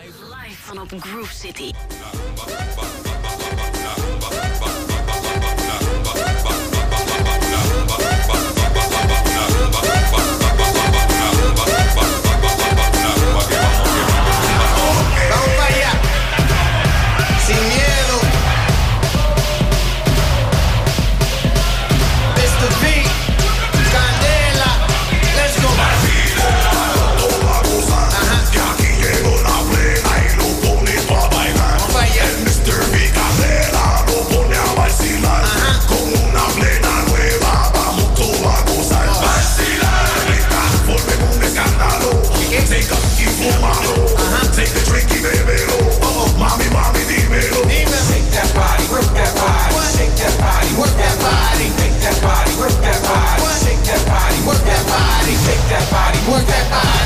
Live vanop Groove City.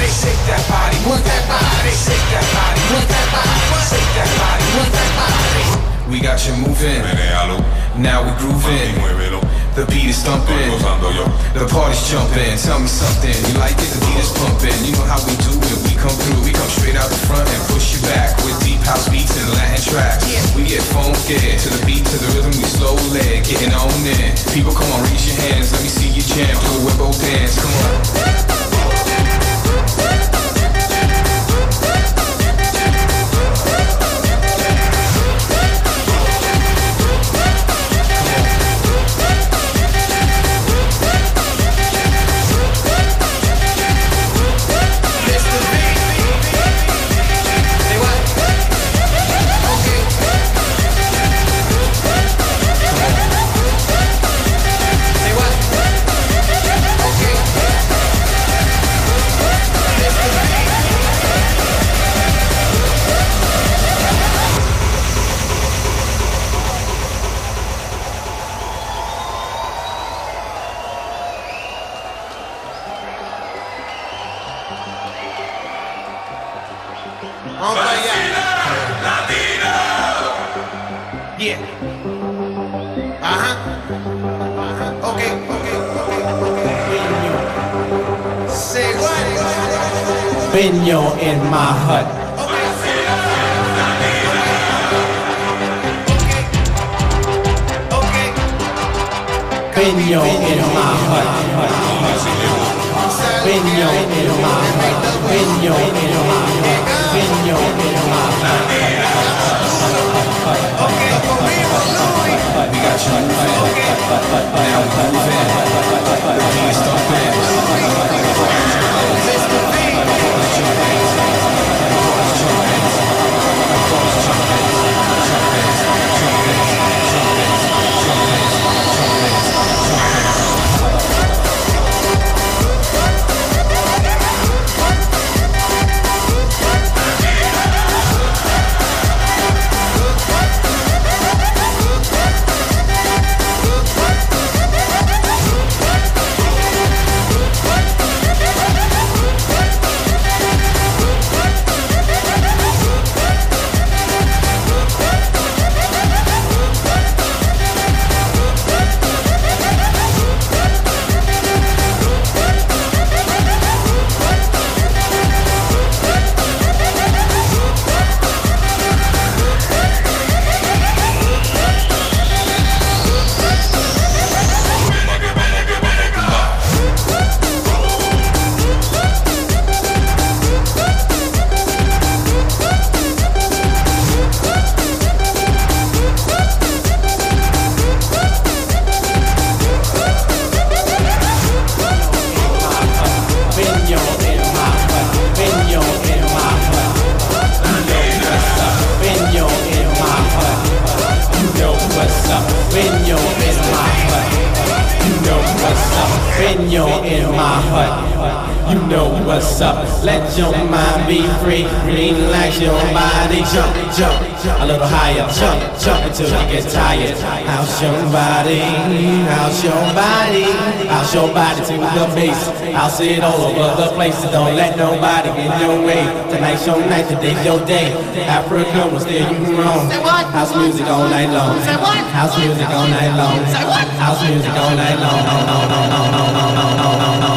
Body, shake that body, work that body, shake that body, work that body, shake that body, work that body. We got you moving, now we grooving. The beat is thumping, the party's jumping. Tell me something, you like it? The beat is pumping. You know how we do it. We come through, we come straight out the front and push you back with deep house beats and Latin tracks. We get funky to the beat, to the rhythm. We slowly getting on in. People, come on, raise your hands. Let me see you jam. Do a webbo dance. Come on. Free. Relax your body. Jump, jump. A little higher. Jump, jump until you get tired. House your body. House your body. House your body to the bass. I'll see it all over the place. Don't let nobody get in your way. Tonight's your night. Today's your day. Africa will steer you wrong. House music all night long. House music all night long. House music all night long. No, no, no, no, no, no, no, no, no, no.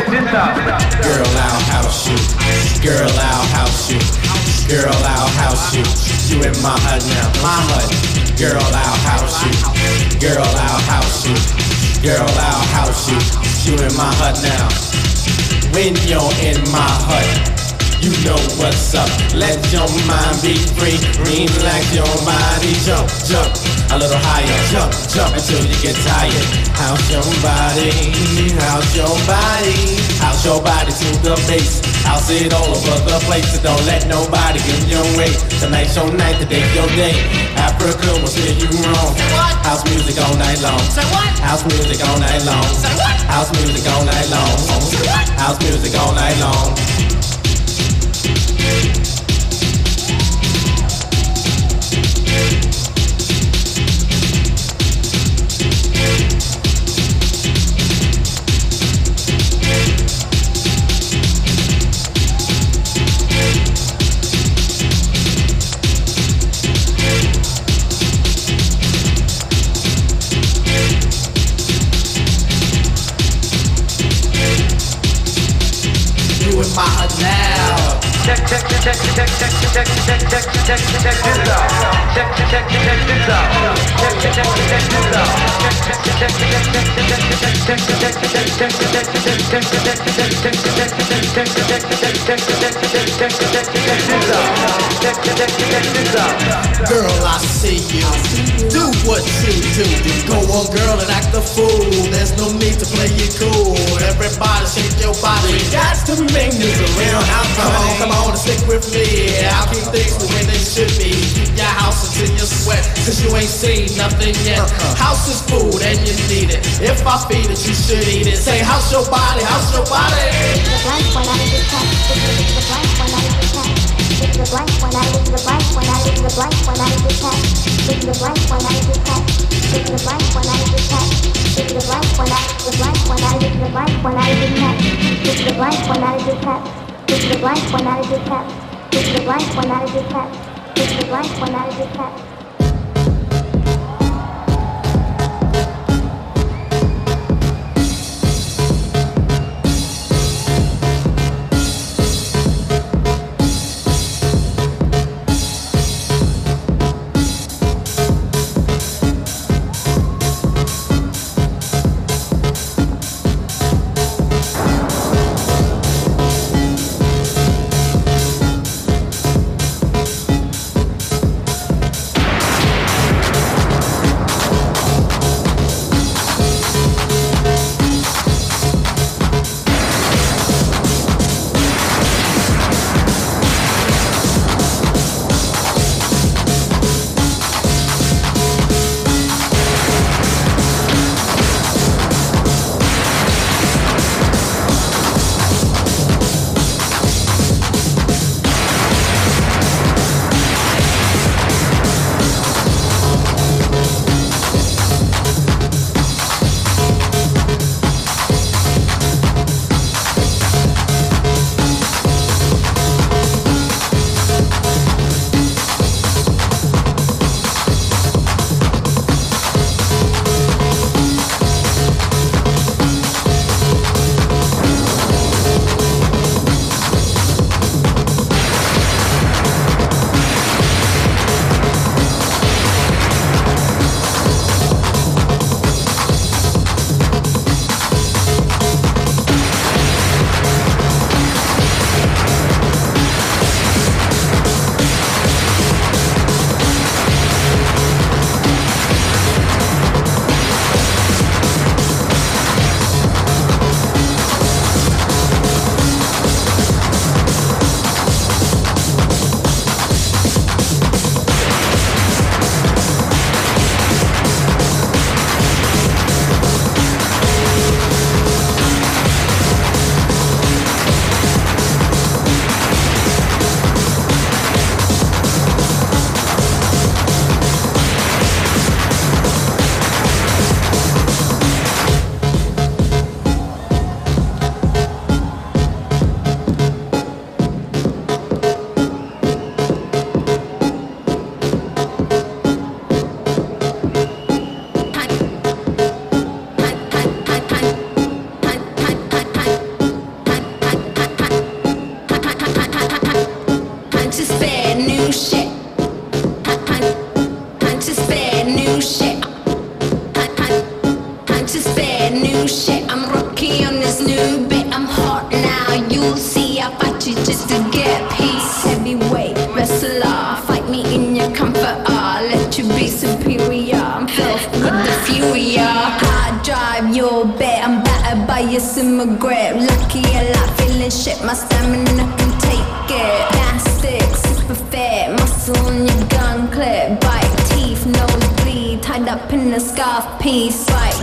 Girl, I'll house you. Girl, I'll house you. Girl, I'll house you. You in my hut now, my hut. Girl, I'll house you. Girl, I'll house you. Girl, I'll house you. You in my hut now. When you're in my hut. You know what's up. Let your mind be free. Relax your body. Jump, jump a little higher. Jump, jump until you get tired. How's your body? How's your body? How's your body to the base? I'll sit all over the place. So don't let nobody get in your way. Tonight's your night, today's your day. Africa will steer you wrong. House music all night long. House music all night long. House music all night long. House music all night long. Thank you. Girl, I see what you do. Go on, girl, and act a fool. There's no need to play it cool. Everybody shake your body. Got to make this a real house party. Come on, come on, and stick with me. I'll keep things the way they should be. Keep your house until you sweat, cause you ain't seen nothing yet. Uh-huh. House is food and you need it. If I feed it, you should eat it. Say, house your body, house your body. blind formatted your cap. Which the blind formatted your cap. Which the blind formatted your cap. Which the blind formatted your cap. Simmer grip, lucky a lot, feeling shit. My stamina can take it. Plastic, super fit, muscle on your gun clip. Bite teeth, nose bleed, tied up in a scarf piece. Bite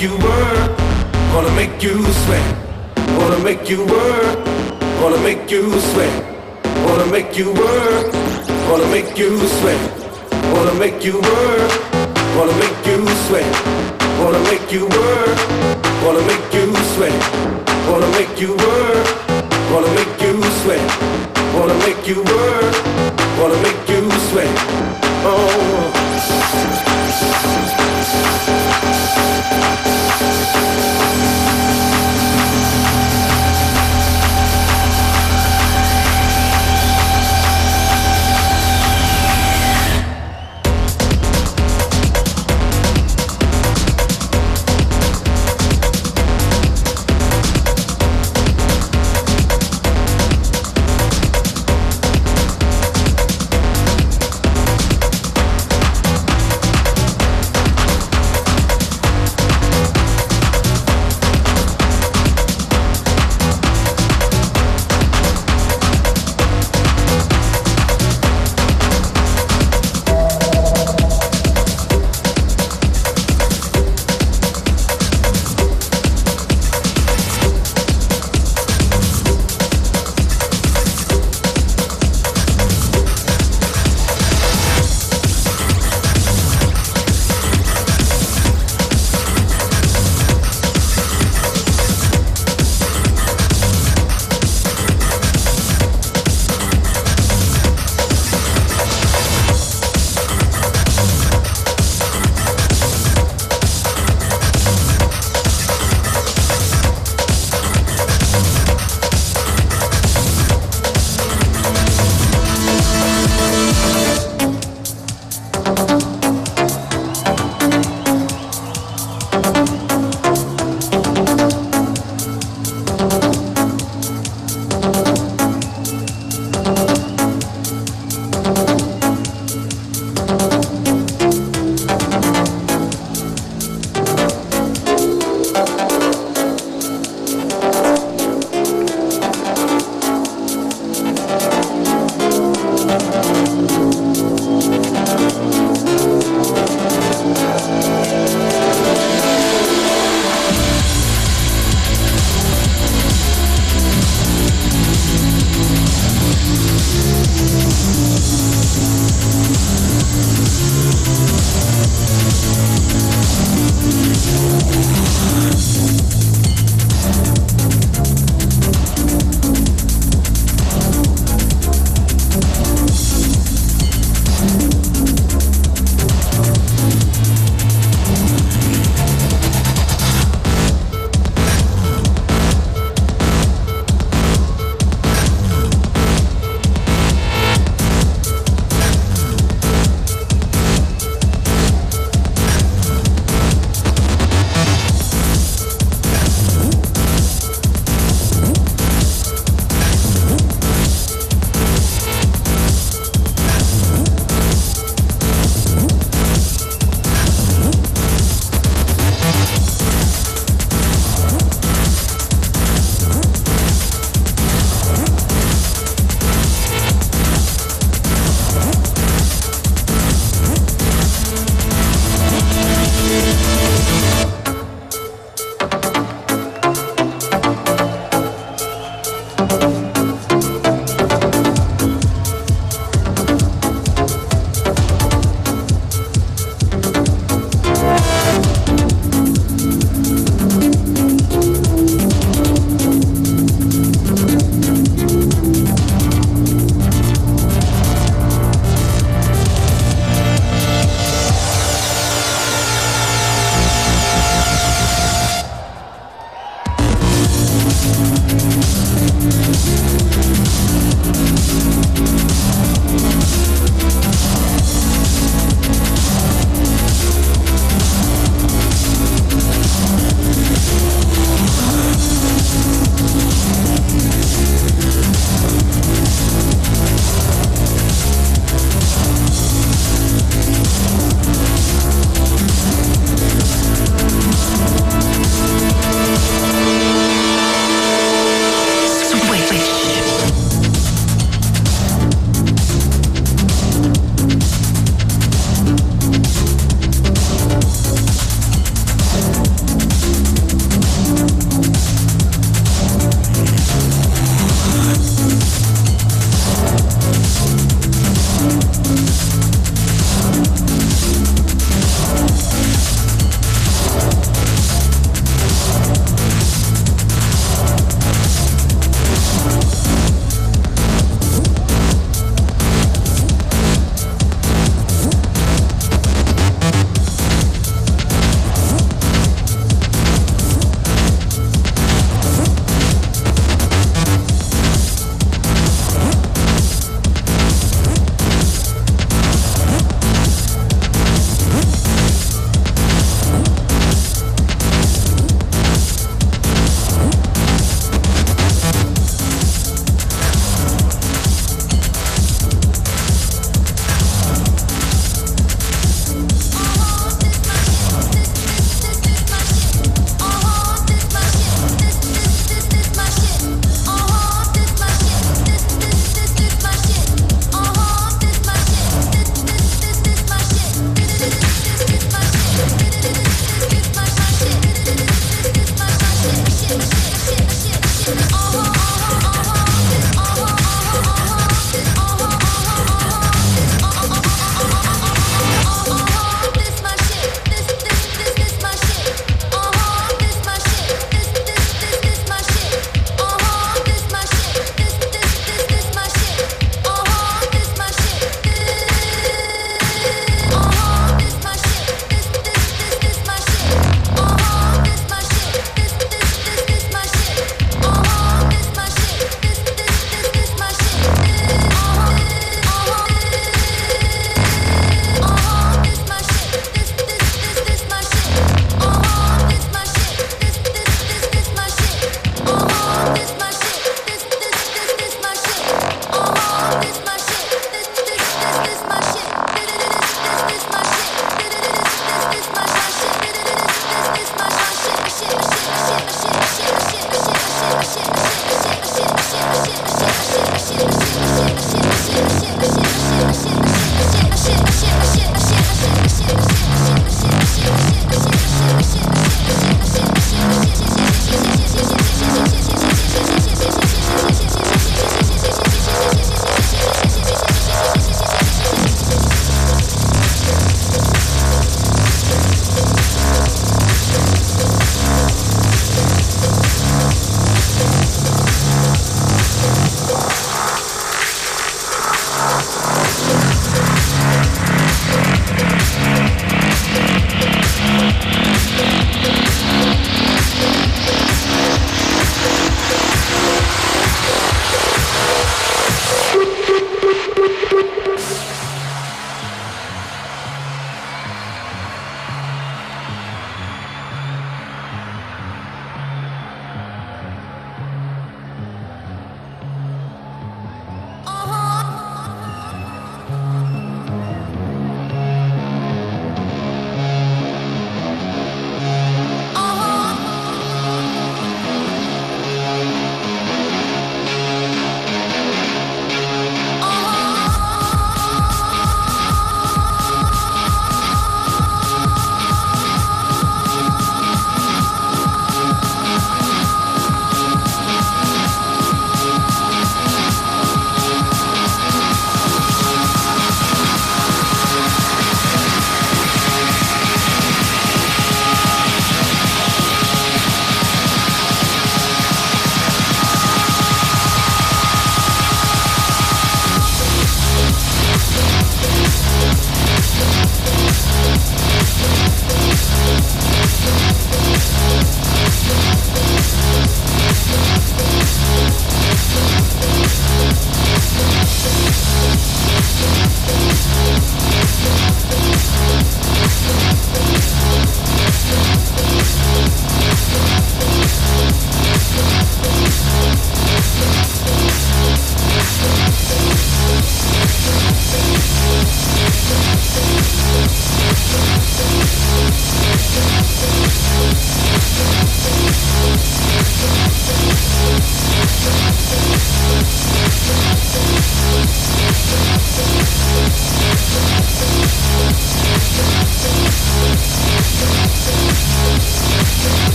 make you work, gonna make you sweat, gonna make you work, gonna make you sweat, gonna make you work, gonna make you sweat, gonna make you work, gonna make you sweat, gonna make you work, gonna make you sweat, gonna make you work, gonna make you sweat, gonna make you work, gonna make you sweat. Oh.